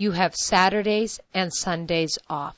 You have Saturdays and Sundays off.